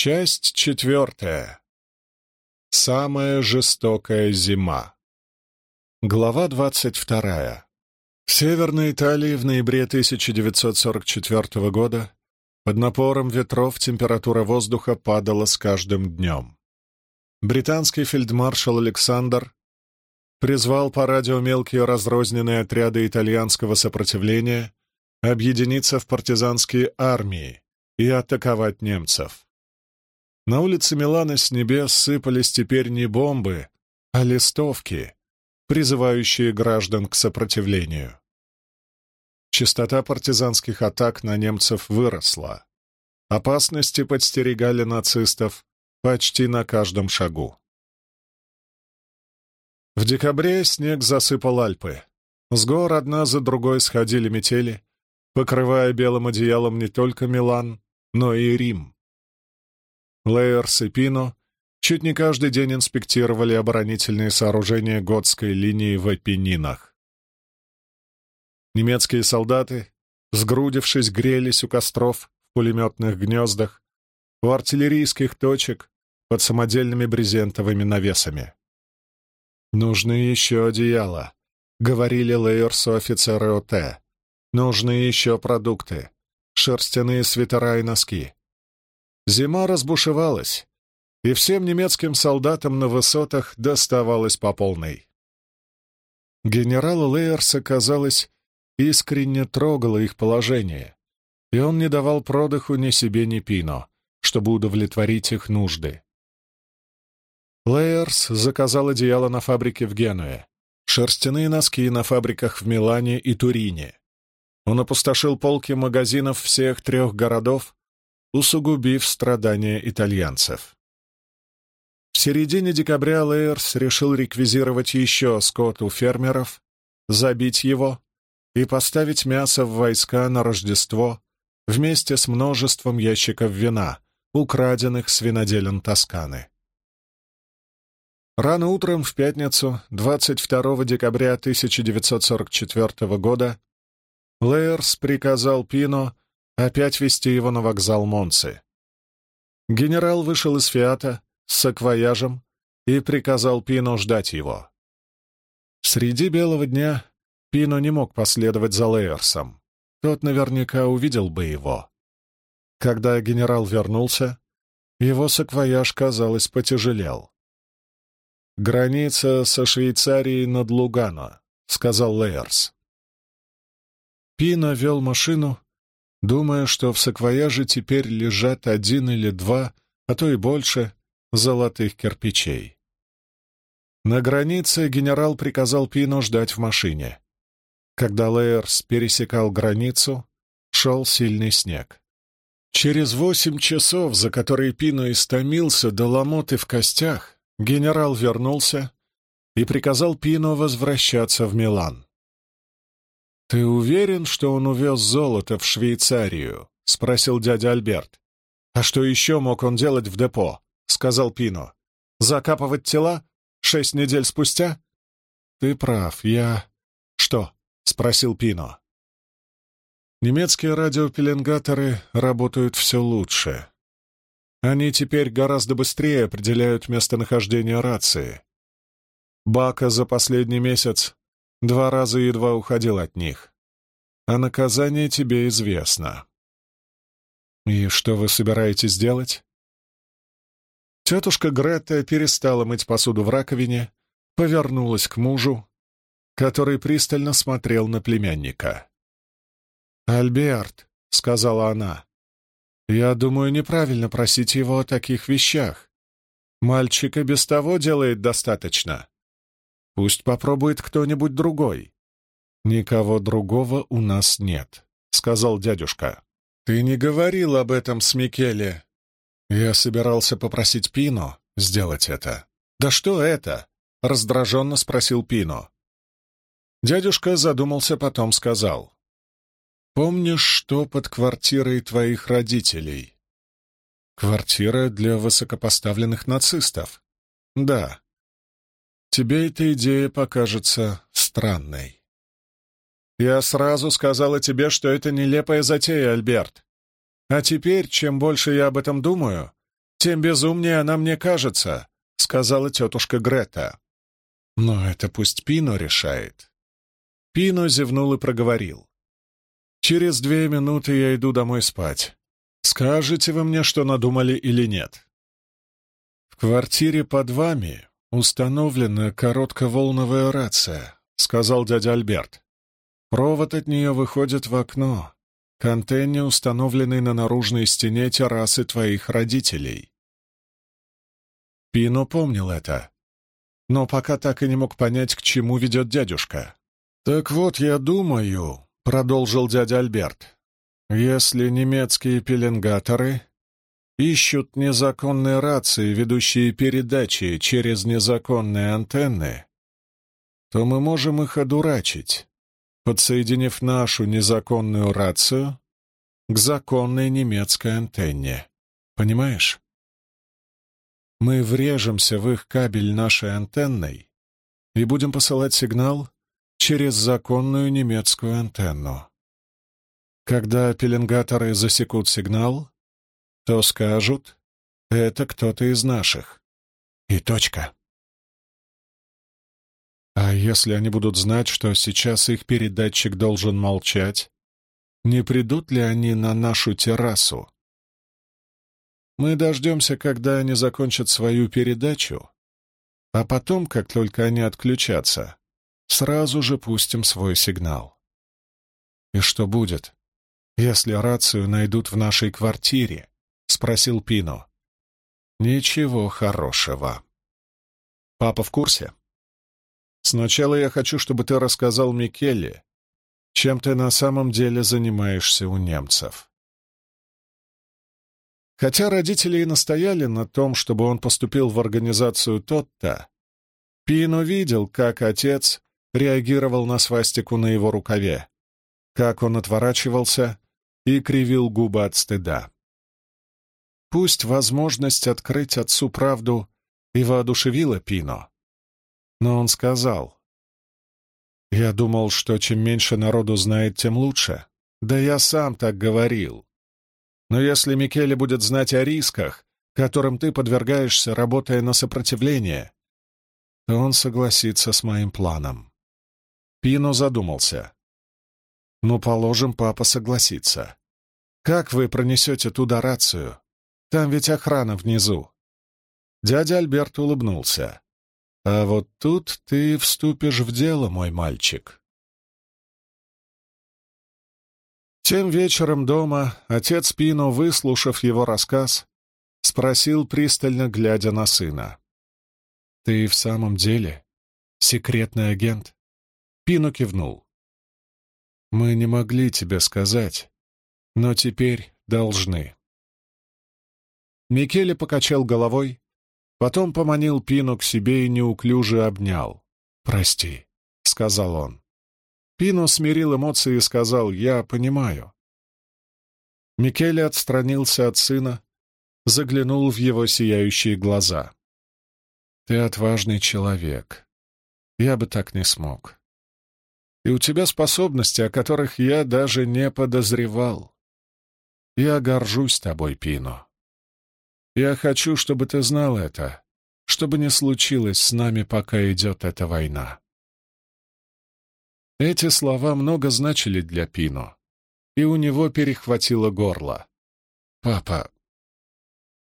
Часть четвертая. Самая жестокая зима. Глава двадцать вторая. В Северной Италии в ноябре 1944 года под напором ветров температура воздуха падала с каждым днем. Британский фельдмаршал Александр призвал по радио мелкие разрозненные отряды итальянского сопротивления объединиться в партизанские армии и атаковать немцев. На улице Милана с небес сыпались теперь не бомбы, а листовки, призывающие граждан к сопротивлению. Частота партизанских атак на немцев выросла. Опасности подстерегали нацистов почти на каждом шагу. В декабре снег засыпал Альпы. С гор одна за другой сходили метели, покрывая белым одеялом не только Милан, но и Рим. Лейерс и Пино чуть не каждый день инспектировали оборонительные сооружения готской линии в Апеннинах. Немецкие солдаты, сгрудившись, грелись у костров в пулеметных гнездах, у артиллерийских точек под самодельными брезентовыми навесами. «Нужны еще одеяла», — говорили Лейерсу офицеры ОТ. «Нужны еще продукты, шерстяные свитера и носки». Зима разбушевалась, и всем немецким солдатам на высотах доставалось по полной. Генералу Лейерса, казалось, искренне трогало их положение, и он не давал продыху ни себе, ни Пино, чтобы удовлетворить их нужды. Лейерс заказал одеяло на фабрике в Генуе, шерстяные носки на фабриках в Милане и Турине. Он опустошил полки магазинов всех трех городов, усугубив страдания итальянцев. В середине декабря Лейерс решил реквизировать еще скот у фермеров, забить его и поставить мясо в войска на Рождество вместе с множеством ящиков вина, украденных с виноделен Тосканы. Рано утром в пятницу, 22 декабря 1944 года, Лейерс приказал Пино опять вести его на вокзал Монцы. Генерал вышел из «Фиата» с саквояжем и приказал Пино ждать его. Среди белого дня Пино не мог последовать за Лейерсом. Тот наверняка увидел бы его. Когда генерал вернулся, его саквояж, казалось, потяжелел. «Граница со Швейцарией над Лугано», — сказал Лейерс. Пино вел машину, думая, что в саквояже теперь лежат один или два, а то и больше, золотых кирпичей. На границе генерал приказал Пино ждать в машине. Когда Лейерс пересекал границу, шел сильный снег. Через восемь часов, за которые Пино истомился до ломоты в костях, генерал вернулся и приказал Пино возвращаться в Милан. «Ты уверен, что он увез золото в Швейцарию?» — спросил дядя Альберт. «А что еще мог он делать в депо?» — сказал Пино. «Закапывать тела? Шесть недель спустя?» «Ты прав, я...» «Что?» — спросил Пино. Немецкие радиопеленгаторы работают все лучше. Они теперь гораздо быстрее определяют местонахождение рации. Бака за последний месяц Два раза едва уходил от них. А наказание тебе известно. И что вы собираетесь делать? Тетушка Гретта перестала мыть посуду в раковине, повернулась к мужу, который пристально смотрел на племянника. «Альберт», — сказала она, — «я думаю, неправильно просить его о таких вещах. Мальчика без того делает достаточно. Пусть попробует кто-нибудь другой. Никого другого у нас нет, сказал дядюшка. Ты не говорил об этом с Микеле. Я собирался попросить Пино сделать это. Да что это? раздраженно спросил Пино. Дядюшка задумался, потом сказал. «Помнишь, что под квартирой твоих родителей?» «Квартира для высокопоставленных нацистов?» «Да тебе эта идея покажется странной. Я сразу сказала тебе, что это нелепая затея, Альберт. А теперь, чем больше я об этом думаю, тем безумнее она мне кажется», — сказала тетушка Грета. «Но это пусть Пино решает». Пино зевнул и проговорил. «Через две минуты я иду домой спать. Скажете вы мне, что надумали или нет?» «В квартире под вами установлена коротковолновая рация», — сказал дядя Альберт. «Провод от нее выходит в окно, к антенне, установленной на наружной стене террасы твоих родителей». Пино помнил это, но пока так и не мог понять, к чему ведет дядюшка. «Так вот, я думаю», — продолжил дядя Альберт, «если немецкие пеленгаторы ищут незаконные рации, ведущие передачи через незаконные антенны, то мы можем их одурачить, подсоединив нашу незаконную рацию к законной немецкой антенне. Понимаешь? Мы врежемся в их кабель нашей антенной и будем посылать сигнал через законную немецкую антенну. Когда пеленгаторы засекут сигнал, то скажут, это кто-то из наших. И точка. А если они будут знать, что сейчас их передатчик должен молчать, не придут ли они на нашу террасу? Мы дождемся, когда они закончат свою передачу, а потом, как только они отключатся, сразу же пустим свой сигнал. И что будет, если рацию найдут в нашей квартире? — спросил Пино. «Ничего хорошего». «Папа в курсе?» «Сначала я хочу, чтобы ты рассказал Микеле, чем ты на самом деле занимаешься у немцев». Хотя родители и настояли на том, чтобы он поступил в организацию Тотта, Пино видел, как отец реагировал на свастику на его рукаве, как он отворачивался и кривил губы от стыда. Пусть возможность открыть отцу правду и воодушевила Пино. Но он сказал, «Я думал, что чем меньше народу знает, тем лучше. Да я сам так говорил. Но если Микеле будет знать о рисках, которым ты подвергаешься, работая на сопротивление, то он согласится с моим планом». Пино задумался. «Ну, положим, папа согласится. Как вы пронесете туда рацию? Там ведь охрана внизу. Дядя Альберт улыбнулся. А вот тут ты вступишь в дело, мой мальчик. Тем вечером дома отец Пино, выслушав его рассказ, спросил, пристально глядя на сына. «Ты в самом деле секретный агент?» Пино кивнул. «Мы не могли тебе сказать, но теперь должны». Микеле покачал головой, потом поманил Пину к себе и неуклюже обнял. «Прости», — сказал он. Пино смирил эмоции и сказал «Я понимаю». Микеле отстранился от сына, заглянул в его сияющие глаза. «Ты отважный человек. Я бы так не смог. И у тебя способности, о которых я даже не подозревал. Я горжусь тобой, Пино». Я хочу, чтобы ты знал это, чтобы не случилось с нами, пока идет эта война. Эти слова много значили для Пино, и у него перехватило горло. «Папа...»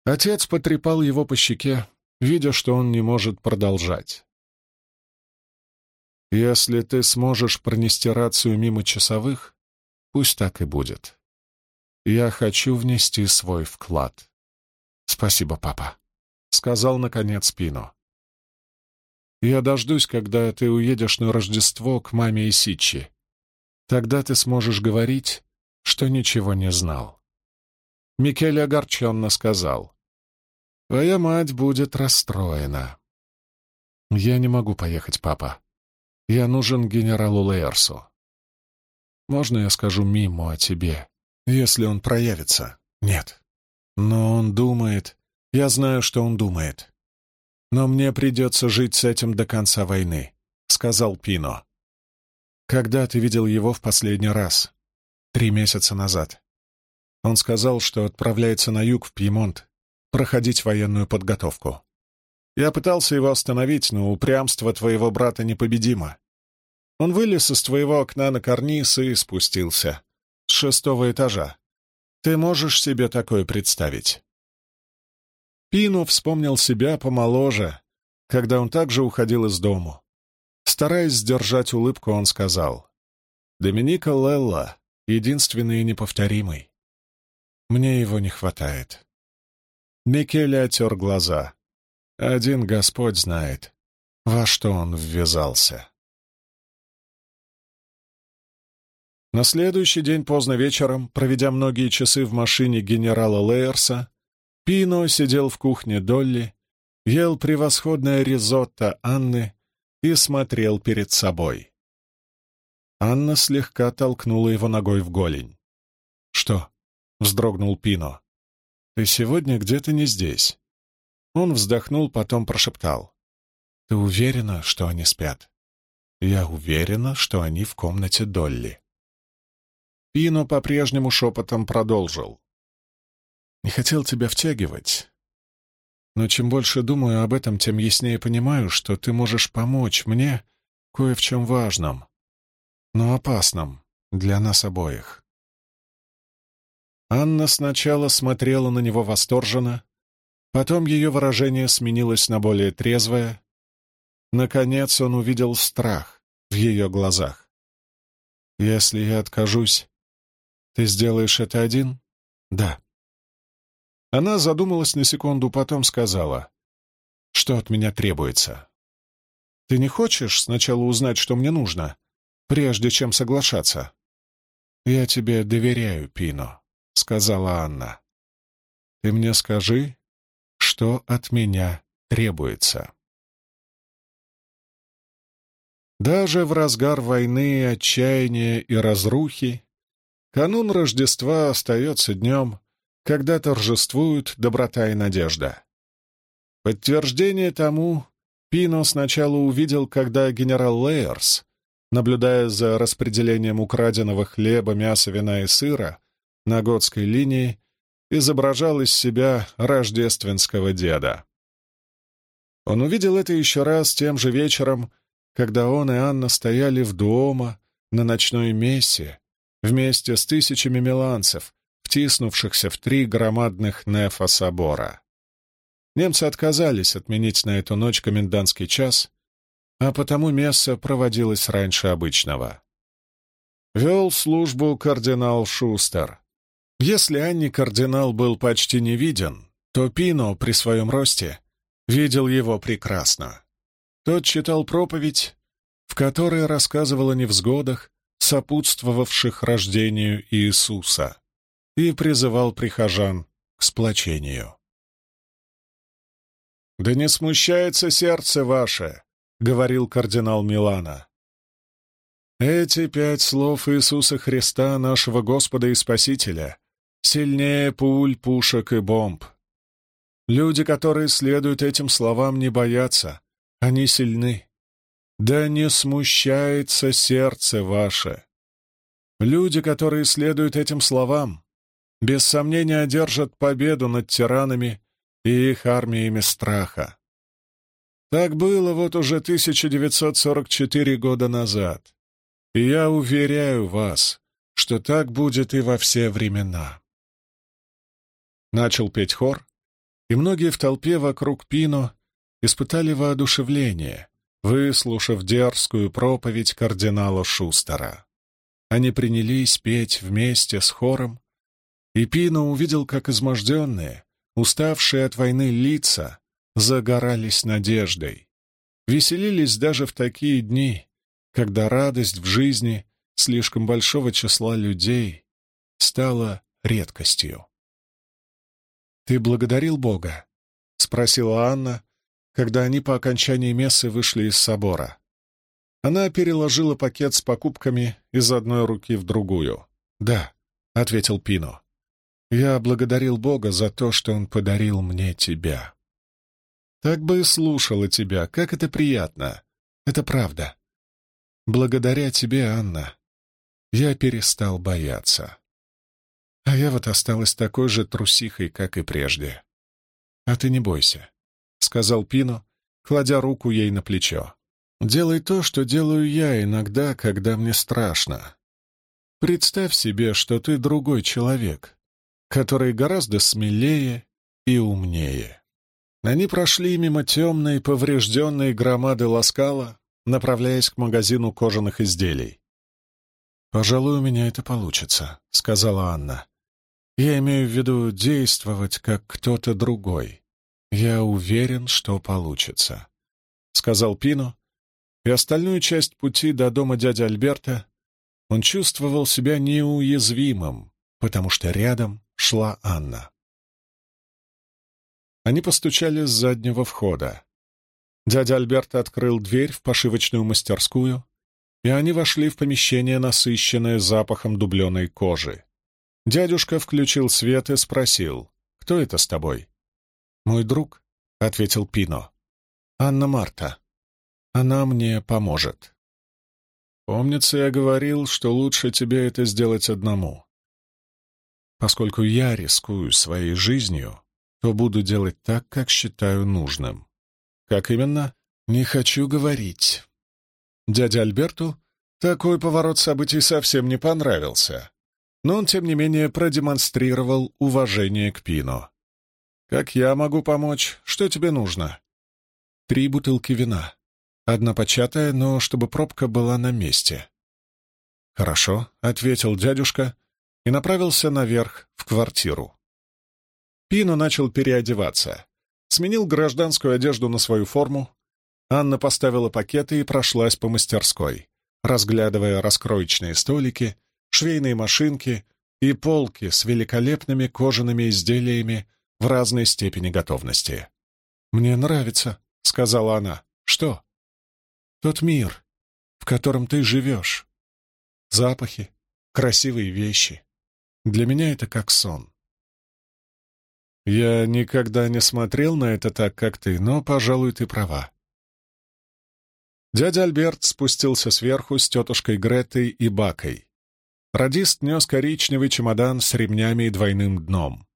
Отец потрепал его по щеке, видя, что он не может продолжать. «Если ты сможешь пронести рацию мимо часовых, пусть так и будет. Я хочу внести свой вклад». «Спасибо, папа», — сказал, наконец, Пино. «Я дождусь, когда ты уедешь на Рождество к маме и Сичи. Тогда ты сможешь говорить, что ничего не знал». Микеле огорченно сказал. «Твоя мать будет расстроена». «Я не могу поехать, папа. Я нужен генералу Лейерсу. Можно я скажу Миму о тебе, если он проявится?» «Нет», но он думает... Я знаю, что он думает. Но мне придется жить с этим до конца войны, — сказал Пино. Когда ты видел его в последний раз? Три месяца назад. Он сказал, что отправляется на юг в Пьемонт, проходить военную подготовку. Я пытался его остановить, но упрямство твоего брата непобедимо. Он вылез из твоего окна на карниз и спустился. С шестого этажа. Ты можешь себе такое представить?» Пину вспомнил себя помоложе, когда он также уходил из дому. Стараясь сдержать улыбку, он сказал, «Доминика Лелла — единственный и неповторимый. Мне его не хватает». Микеле отер глаза. Один Господь знает, во что он ввязался. На следующий день поздно вечером, проведя многие часы в машине генерала Лейерса, Пино сидел в кухне Долли, ел превосходное ризотто Анны и смотрел перед собой. Анна слегка толкнула его ногой в голень. «Что?» — вздрогнул Пино. «Ты сегодня где-то не здесь». Он вздохнул, потом прошептал. «Ты уверена, что они спят?» «Я уверена, что они в комнате Долли». Пино по-прежнему шепотом продолжил. «Не хотел тебя втягивать, но чем больше думаю об этом, тем яснее понимаю, что ты можешь помочь мне кое в чем важном, но опасном для нас обоих». Анна сначала смотрела на него восторженно, потом ее выражение сменилось на более трезвое. Наконец он увидел страх в ее глазах. «Если я откажусь, «Ты сделаешь это один?» «Да». Она задумалась на секунду, потом сказала, «Что от меня требуется?» «Ты не хочешь сначала узнать, что мне нужно, прежде чем соглашаться?» «Я тебе доверяю, Пино», — сказала Анна. «Ты мне скажи, что от меня требуется». Даже в разгар войны, отчаяния и разрухи Канун Рождества остается днем, когда торжествуют доброта и надежда. Подтверждение тому Пино сначала увидел, когда генерал Лейерс, наблюдая за распределением украденного хлеба, мяса, вина и сыра на готской линии, изображал из себя рождественского деда. Он увидел это еще раз тем же вечером, когда он и Анна стояли в дома на ночной мессе, вместе с тысячами миланцев, втиснувшихся в три громадных нефа собора. Немцы отказались отменить на эту ночь комендантский час, а потому месса проводилась раньше обычного. Вел службу кардинал Шустер. Если Анни кардинал был почти не виден, то Пино при своем росте видел его прекрасно. Тот читал проповедь, в которой рассказывал о невзгодах, сопутствовавших рождению Иисуса, и призывал прихожан к сплочению. «Да не смущается сердце ваше», — говорил кардинал Милана. «Эти пять слов Иисуса Христа, нашего Господа и Спасителя, сильнее пуль, пушек и бомб. Люди, которые следуют этим словам, не боятся, они сильны. Да не смущается сердце ваше. Люди, которые следуют этим словам, без сомнения одержат победу над тиранами и их армиями страха. Так было вот уже 1944 года назад, и я уверяю вас, что так будет и во все времена. Начал петь хор, и многие в толпе вокруг Пино испытали воодушевление, выслушав дерзкую проповедь кардинала Шустера. Они принялись петь вместе с хором, и Пино увидел, как изможденные, уставшие от войны лица загорались надеждой, веселились даже в такие дни, когда радость в жизни слишком большого числа людей стала редкостью. «Ты благодарил Бога?» — спросила Анна, когда они по окончании мессы вышли из собора. Она переложила пакет с покупками из одной руки в другую. «Да», — ответил Пино. «Я благодарил Бога за то, что Он подарил мне тебя». «Так бы и слушала тебя, как это приятно. Это правда. Благодаря тебе, Анна, я перестал бояться. А я вот осталась такой же трусихой, как и прежде». «А ты не бойся», — сказал Пино, кладя руку ей на плечо. «Делай то, что делаю я иногда, когда мне страшно. Представь себе, что ты другой человек, который гораздо смелее и умнее». Они прошли мимо темной, поврежденной громады Ласкала, направляясь к магазину кожаных изделий. «Пожалуй, у меня это получится», — сказала Анна. «Я имею в виду действовать, как кто-то другой. Я уверен, что получится», — сказал Пино, и остальную часть пути до дома дяди Альберта он чувствовал себя неуязвимым, потому что рядом шла Анна. Они постучали с заднего входа. Дядя Альберт открыл дверь в пошивочную мастерскую, и они вошли в помещение, насыщенное запахом дубленой кожи. Дядюшка включил свет и спросил, «Кто это с тобой?» «Мой друг», — ответил Пино. «Анна Марта. Она мне поможет». «Помнится, я говорил, что лучше тебе это сделать одному. Поскольку я рискую своей жизнью, то буду делать так, как считаю нужным. Как именно? Не хочу говорить. Дяде Альберту такой поворот событий совсем не понравился, но он, тем не менее, продемонстрировал уважение к Пино. «Как я могу помочь? Что тебе нужно?» «Три бутылки вина. Одна початая, но чтобы пробка была на месте». «Хорошо», — ответил дядюшка и направился наверх в квартиру. Пино начал переодеваться. Сменил гражданскую одежду на свою форму. Анна поставила пакеты и прошлась по мастерской, разглядывая раскроечные столики, швейные машинки и полки с великолепными кожаными изделиями в разной степени готовности. «Мне нравится», — сказала она. «Что?» «Тот мир, в котором ты живешь. Запахи, красивые вещи. Для меня это как сон. Я никогда не смотрел на это так, как ты, но, пожалуй, ты права. Дядя Альберт спустился сверху с тетушкой Гретой и Бакой. Радист нес коричневый чемодан с ремнями и двойным дном.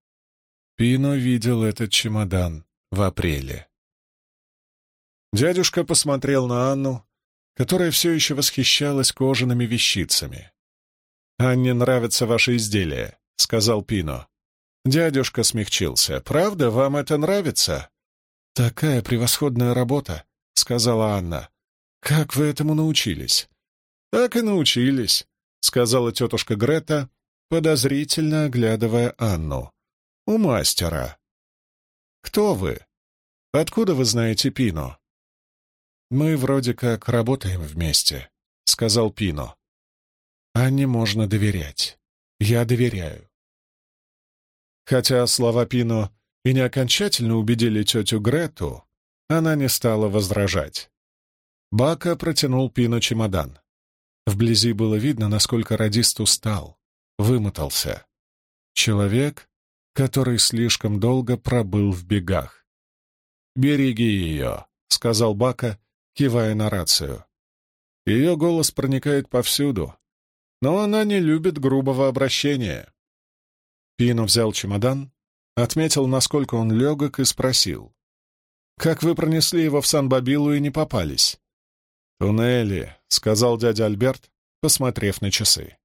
Пино видел этот чемодан в апреле. Дядюшка посмотрел на Анну, которая все еще восхищалась кожаными вещицами. «Анне нравятся ваши изделия», — сказал Пино. Дядюшка смягчился. «Правда, вам это нравится?» «Такая превосходная работа», — сказала Анна. «Как вы этому научились?» «Так и научились», — сказала тетушка Грета, подозрительно оглядывая Анну. «У мастера». «Кто вы? Откуда вы знаете Пино?» «Мы вроде как работаем вместе», — сказал Пино. «Анне можно доверять. Я доверяю. Хотя слова Пино и не окончательно убедили тетю Грету, она не стала возражать. Бака протянул Пино чемодан. Вблизи было видно, насколько радист устал, вымотался. Человек, который слишком долго пробыл в бегах. «Береги ее», — сказал Бака, кивая на рацию. Ее голос проникает повсюду, но она не любит грубого обращения. Пино взял чемодан, отметил, насколько он легок, и спросил. «Как вы пронесли его в Сан-Бабилу и не попались?» «Туннели», — сказал дядя Альберт, посмотрев на часы.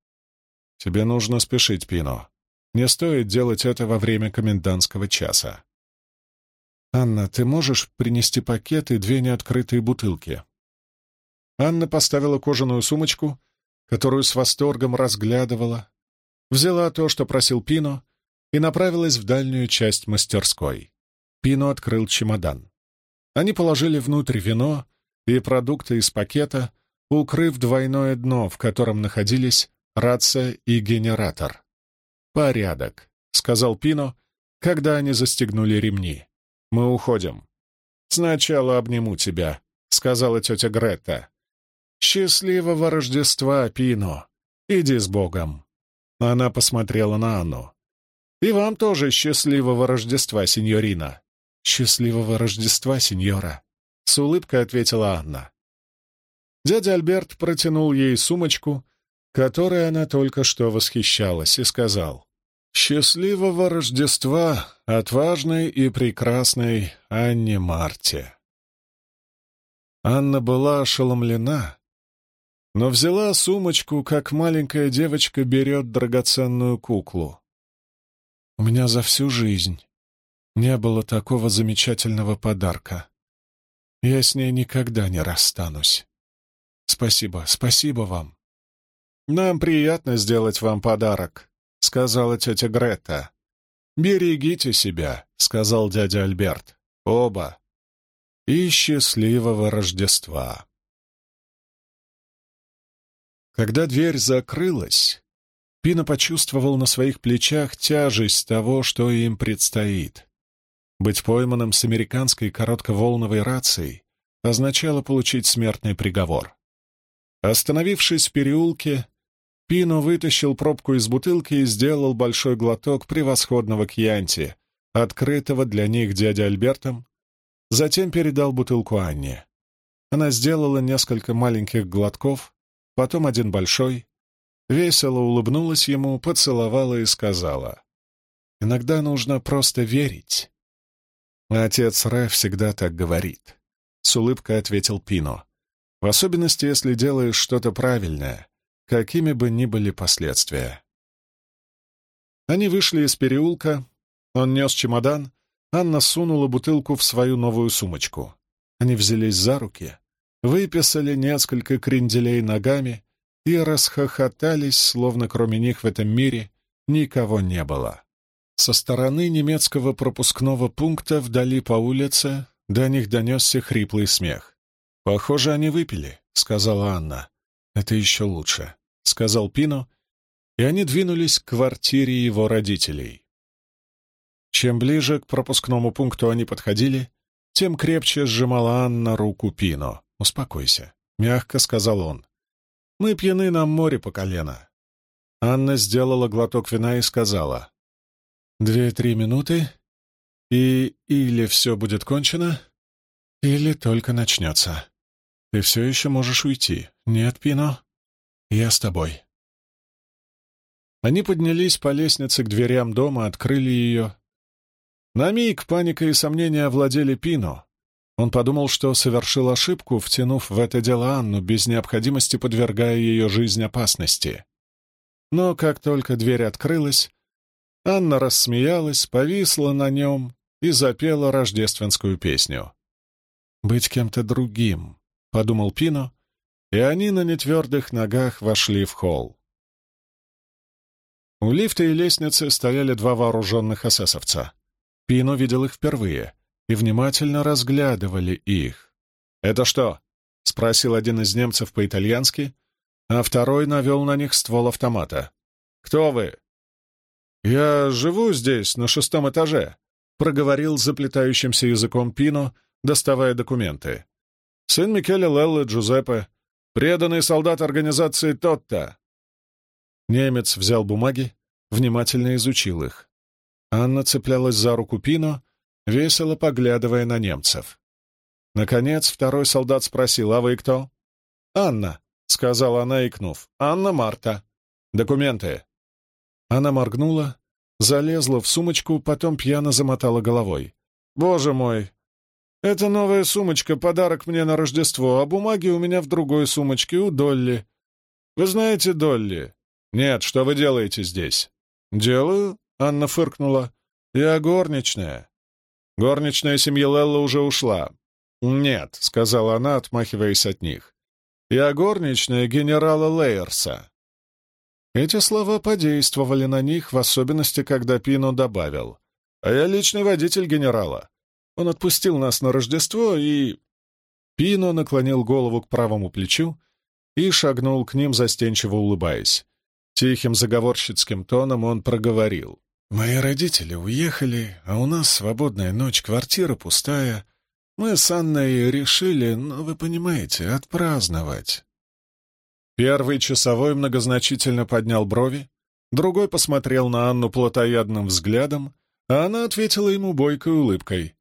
«Тебе нужно спешить, Пино. Не стоит делать это во время комендантского часа». «Анна, ты можешь принести пакет и две неоткрытые бутылки?» Анна поставила кожаную сумочку, которую с восторгом разглядывала, взяла то, что просил Пино, и направилась в дальнюю часть мастерской. Пино открыл чемодан. Они положили внутрь вино и продукты из пакета, укрыв двойное дно, в котором находились рация и генератор. «Порядок», — сказал Пино, когда они застегнули ремни. «Мы уходим». «Сначала обниму тебя», — сказала тетя Грета. «Счастливого Рождества, Пино! Иди с Богом!» Она посмотрела на Анну. «И вам тоже счастливого Рождества, сеньорина!» «Счастливого Рождества, сеньора!» — с улыбкой ответила Анна. Дядя Альберт протянул ей сумочку, которой она только что восхищалась, и сказал, Счастливого Рождества отважной и прекрасной Анне Марте. Анна была ошеломлена, но взяла сумочку, как маленькая девочка берет драгоценную куклу. У меня за всю жизнь не было такого замечательного подарка. Я с ней никогда не расстанусь. Спасибо, спасибо вам. Нам приятно сделать вам подарок, сказала тетя Грета. «Берегите себя», — сказал дядя Альберт. «Оба. И счастливого Рождества». Когда дверь закрылась, Пина почувствовал на своих плечах тяжесть того, что им предстоит. Быть пойманным с американской коротковолновой рацией означало получить смертный приговор. Остановившись в переулке, Пино вытащил пробку из бутылки и сделал большой глоток превосходного кьянти, открытого для них дядей Альбертом, затем передал бутылку Анне. Она сделала несколько маленьких глотков, потом один большой, весело улыбнулась ему, поцеловала и сказала, «Иногда нужно просто верить». Отец Рэ всегда так говорит. С улыбкой ответил Пино. В особенности, если делаешь что-то правильное, какими бы ни были последствия. Они вышли из переулка, он нес чемодан, Анна сунула бутылку в свою новую сумочку. Они взялись за руки, выписали несколько кренделей ногами и расхохотались, словно кроме них в этом мире никого не было. Со стороны немецкого пропускного пункта вдали по улице до них донесся хриплый смех. «Похоже, они выпили», — сказала Анна. «Это еще лучше», — сказал Пино, и они двинулись к квартире его родителей. Чем ближе к пропускному пункту они подходили, тем крепче сжимала Анна руку Пино. «Успокойся», — мягко сказал он. Мы пьяны на море по колено». Анна сделала глоток вина и сказала. «Две-три минуты, и или все будет кончено, или только начнется. Ты все еще можешь уйти. Нет, Пино, я с тобой». Они поднялись по лестнице к дверям дома, открыли ее. На миг паника и сомнения овладели Пино. Он подумал, что совершил ошибку, втянув в это дело Анну, без необходимости подвергая ее жизнь опасности. Но как только дверь открылась, Анна рассмеялась, повисла на нем и запела рождественскую песню. «Быть кем-то другим», — подумал Пино, и они на нетвердых ногах вошли в холл. У лифта и лестницы стояли два вооруженных эсэсовца. Пино видел их впервые и внимательно разглядывали их. «Это что?» — спросил один из немцев по-итальянски, а второй навел на них ствол автомата. «Кто вы?» «Я живу здесь, на шестом этаже», — проговорил заплетающимся языком Пино, доставая документы. «Сын Микеле Леллы Джузеппе, преданный солдат организации Тотта». Немец взял бумаги, внимательно изучил их. Анна цеплялась за руку Пино, весело поглядывая на немцев. Наконец второй солдат спросил, «А вы кто?» «Анна», — сказала она, икнув. «Анна Марта. Документы». Она моргнула, залезла в сумочку, потом пьяно замотала головой. «Боже мой! Это новая сумочка, подарок мне на Рождество, а бумаги у меня в другой сумочке, у Долли. Вы знаете Долли?» «Нет, что вы делаете здесь?» «Делаю», — Анна фыркнула. «Я горничная. Горничная семьи Лелла уже ушла. «Нет», — сказала она, отмахиваясь от них. «Я горничная генерала Лейерса». Эти слова подействовали на них, в особенности, когда Пино добавил. «А я личный водитель генерала. Он отпустил нас на Рождество и...» Пино наклонил голову к правому плечу и шагнул к ним, застенчиво улыбаясь. Тихим заговорщицким тоном он проговорил. Мои родители уехали, а у нас свободная ночь, квартира пустая. Мы с Анной решили, ну, вы понимаете, отпраздновать. Первый часовой многозначительно поднял брови, другой посмотрел на Анну плотоядным взглядом, а она ответила ему бойкой улыбкой.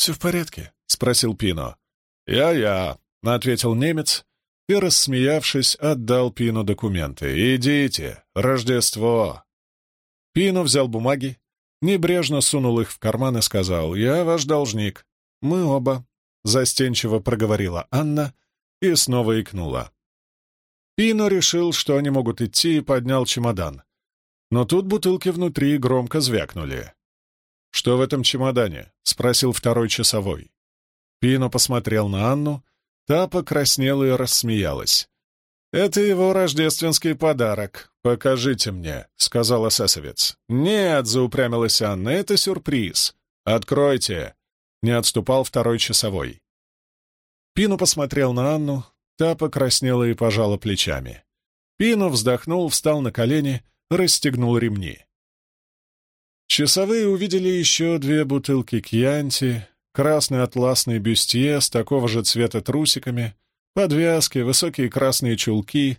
«Все в порядке?» — спросил Пино. «Я-я», — ответил немец и, рассмеявшись, отдал Пину документы. «Идите, Рождество!» Пино взял бумаги, небрежно сунул их в карман и сказал, «Я ваш должник». «Мы оба», — застенчиво проговорила Анна и снова икнула. Пино решил, что они могут идти, и поднял чемодан. Но тут бутылки внутри громко звякнули. «Что в этом чемодане?» — спросил второй часовой. Пино посмотрел на Анну, та покраснела и рассмеялась. «Это его рождественский подарок. Покажите мне», — сказал эсэсовец. «Нет», — заупрямилась Анна, — «это сюрприз. Откройте», — не отступал второй часовой. Пину посмотрел на Анну, та покраснела и пожала плечами. Пину вздохнул, встал на колени, расстегнул ремни. Часовые увидели еще две бутылки кьянти, красный атласный бюстье с такого же цвета трусиками, подвязки, высокие красные чулки,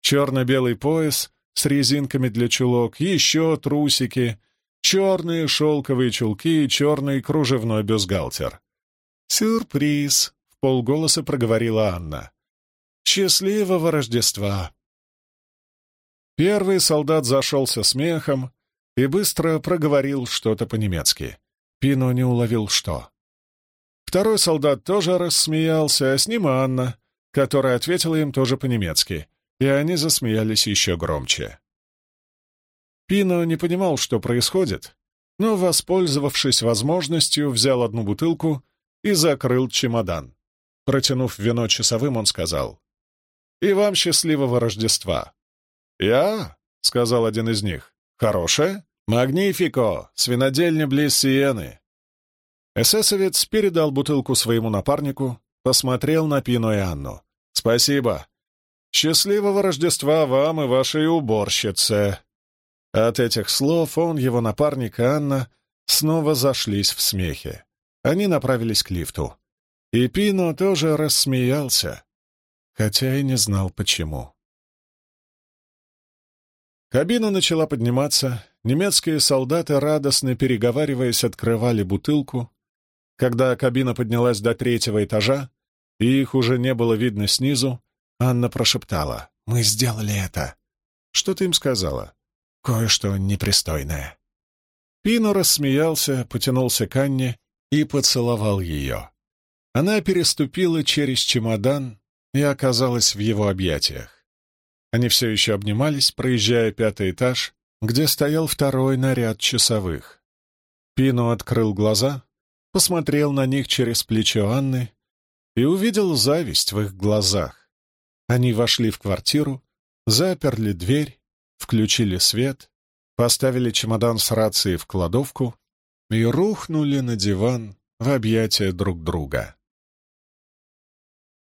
черно-белый пояс с резинками для чулок, еще трусики, черные шелковые чулки и черный кружевной бюстгальтер. «Сюрприз!» — в полголоса проговорила Анна. «Счастливого Рождества!» Первый солдат зашелся смехом и быстро проговорил что-то по-немецки. Пино не уловил, что. Второй солдат тоже рассмеялся, а с ним Анна, которая ответила им тоже по-немецки, и они засмеялись еще громче. Пино не понимал, что происходит, но, воспользовавшись возможностью, взял одну бутылку и закрыл чемодан. Протянув вино часовым, он сказал, «И вам счастливого Рождества!» «Я?» — сказал один из них. «Хорошее?» «Магнифико! Свинодельня близ Сиены!» Эсэсовец передал бутылку своему напарнику, посмотрел на Пино и Анну. «Спасибо. Счастливого Рождества вам и вашей уборщице!» От этих слов он, его напарник и Анна снова зашлись в смехе. Они направились к лифту. И Пино тоже рассмеялся, хотя и не знал почему. Кабина начала подниматься, немецкие солдаты, радостно переговариваясь, открывали бутылку. Когда кабина поднялась до третьего этажа, и их уже не было видно снизу, Анна прошептала «Мы сделали это». «Что ты им сказала?» «Кое-что непристойное». Пино рассмеялся, потянулся к Анне и поцеловал ее. Она переступила через чемодан и оказалась в его объятиях. Они все еще обнимались, проезжая пятый этаж, где стоял второй наряд часовых. Пино открыл глаза, посмотрел на них через плечо Анны и увидел зависть в их глазах. Они вошли в квартиру, заперли дверь, включили свет, поставили чемодан с рацией в кладовку и рухнули на диван в объятия друг друга.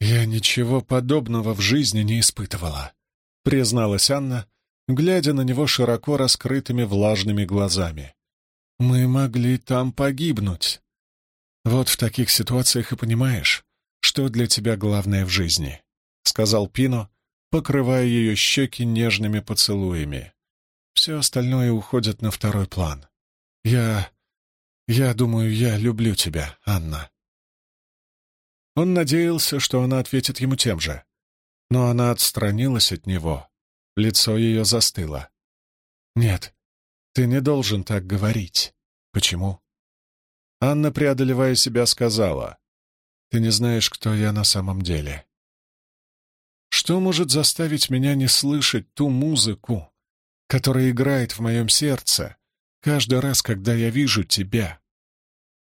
«Я ничего подобного в жизни не испытывала», — призналась Анна, глядя на него широко раскрытыми влажными глазами. «Мы могли там погибнуть. Вот в таких ситуациях и понимаешь, что для тебя главное в жизни», — сказал Пино, покрывая ее щеки нежными поцелуями. «Все остальное уходит на второй план. Я... я думаю, я люблю тебя, Анна». Он надеялся, что она ответит ему тем же но она отстранилась от него. Лицо ее застыло. «Нет, ты не должен так говорить. Почему?» Анна, преодолевая себя, сказала, «Ты не знаешь, кто я на самом деле. Что может заставить меня не слышать ту музыку, которая играет в моем сердце каждый раз, когда я вижу тебя?»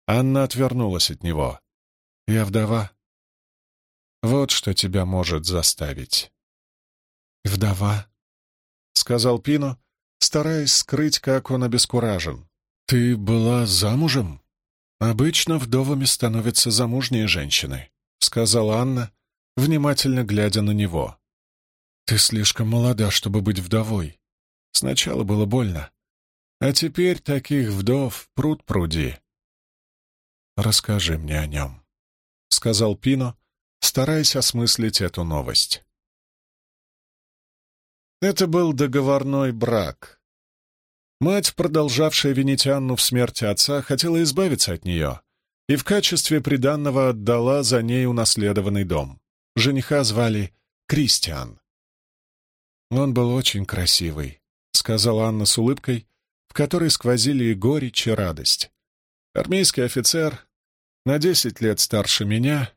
Анна отвернулась от него. «Я вдова. Вот что тебя может заставить. «Вдова», — сказал Пино, стараясь скрыть, как он обескуражен. «Ты была замужем?» «Обычно вдовами становятся замужние женщины», — сказала Анна, внимательно глядя на него. «Ты слишком молода, чтобы быть вдовой. Сначала было больно, а теперь таких вдов пруд пруди». «Расскажи мне о нем», — сказал Пино, стараясь осмыслить эту новость. Это был договорной брак. Мать, продолжавшая винить Анну в смерти отца, хотела избавиться от нее и в качестве приданного отдала за ней унаследованный дом. Жениха звали Кристиан. «Он был очень красивый», — сказала Анна с улыбкой, в которой сквозили и горечь, и радость. Армейский офицер, на десять лет старше меня.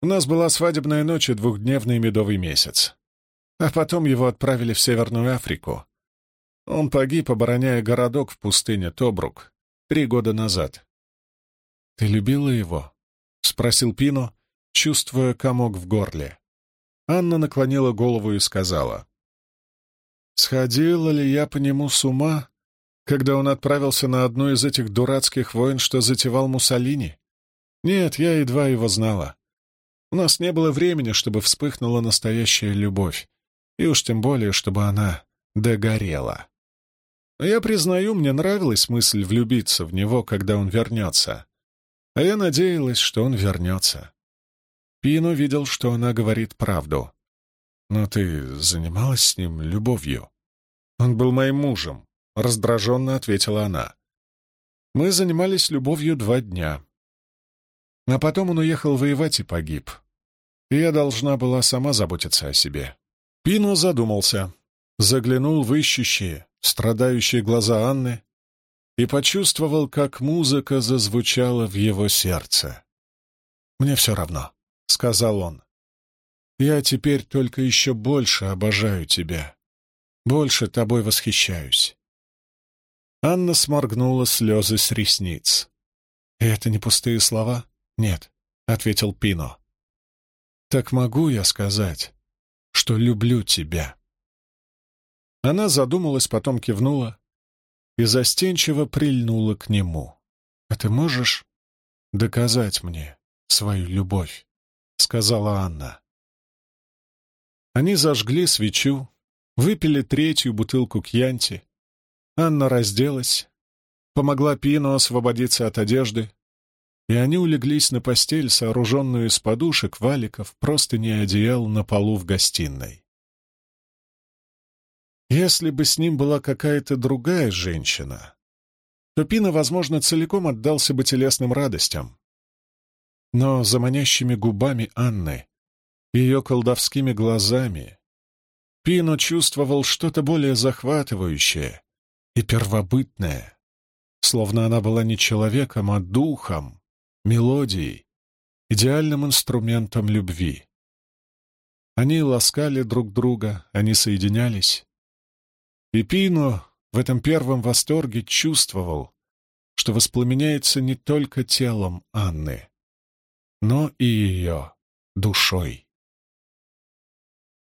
У нас была свадебная ночь и двухдневный медовый месяц. А потом его отправили в Северную Африку. Он погиб, обороняя городок в пустыне Тобрук три года назад. «Ты любила его?» — спросил Пино, чувствуя комок в горле. Анна наклонила голову и сказала. «Сходила ли я по нему с ума, когда он отправился на одну из этих дурацких войн, что затевал Муссолини? Нет, я едва его знала. У нас не было времени, чтобы вспыхнула настоящая любовь, и уж тем более, чтобы она догорела. Но я признаю, мне нравилась мысль влюбиться в него, когда он вернется. А я надеялась, что он вернется. Пино видел, что она говорит правду. «Но ты занималась с ним любовью?» «Он был моим мужем», раздраженно ответила она. Мы занимались любовью два дня. А потом он уехал воевать и погиб. И я должна была сама заботиться о себе. Пино задумался, заглянул в ищущие, страдающие глаза Анны и почувствовал, как музыка зазвучала в его сердце. «Мне все равно», — сказал он. «Я теперь только еще больше обожаю тебя, больше тобой восхищаюсь. Анна сморгнула слезы с ресниц. «Это не пустые слова?» «Нет», — ответил Пино. «Так могу я сказать, что люблю тебя?» Она задумалась, потом кивнула и застенчиво прильнула к нему. «А ты можешь доказать мне свою любовь?» — сказала Анна. Они зажгли свечу, выпили третью бутылку кьянти, Анна разделась, помогла Пину освободиться от одежды, и они улеглись на постель, сооруженную из подушек, валиков, простыни и одеял на полу в гостиной. Если бы с ним была какая-то другая женщина, то Пина, возможно, целиком отдался бы телесным радостям. Но за манящими губами Анны, ее колдовскими глазами, Пино чувствовал что-то более захватывающее, и первобытное, словно она была не человеком, а духом, мелодией, идеальным инструментом любви. Они ласкали друг друга, они соединялись. И Пино в этом первом восторге чувствовал, что воспламеняется не только телом Анны, но и ее душой.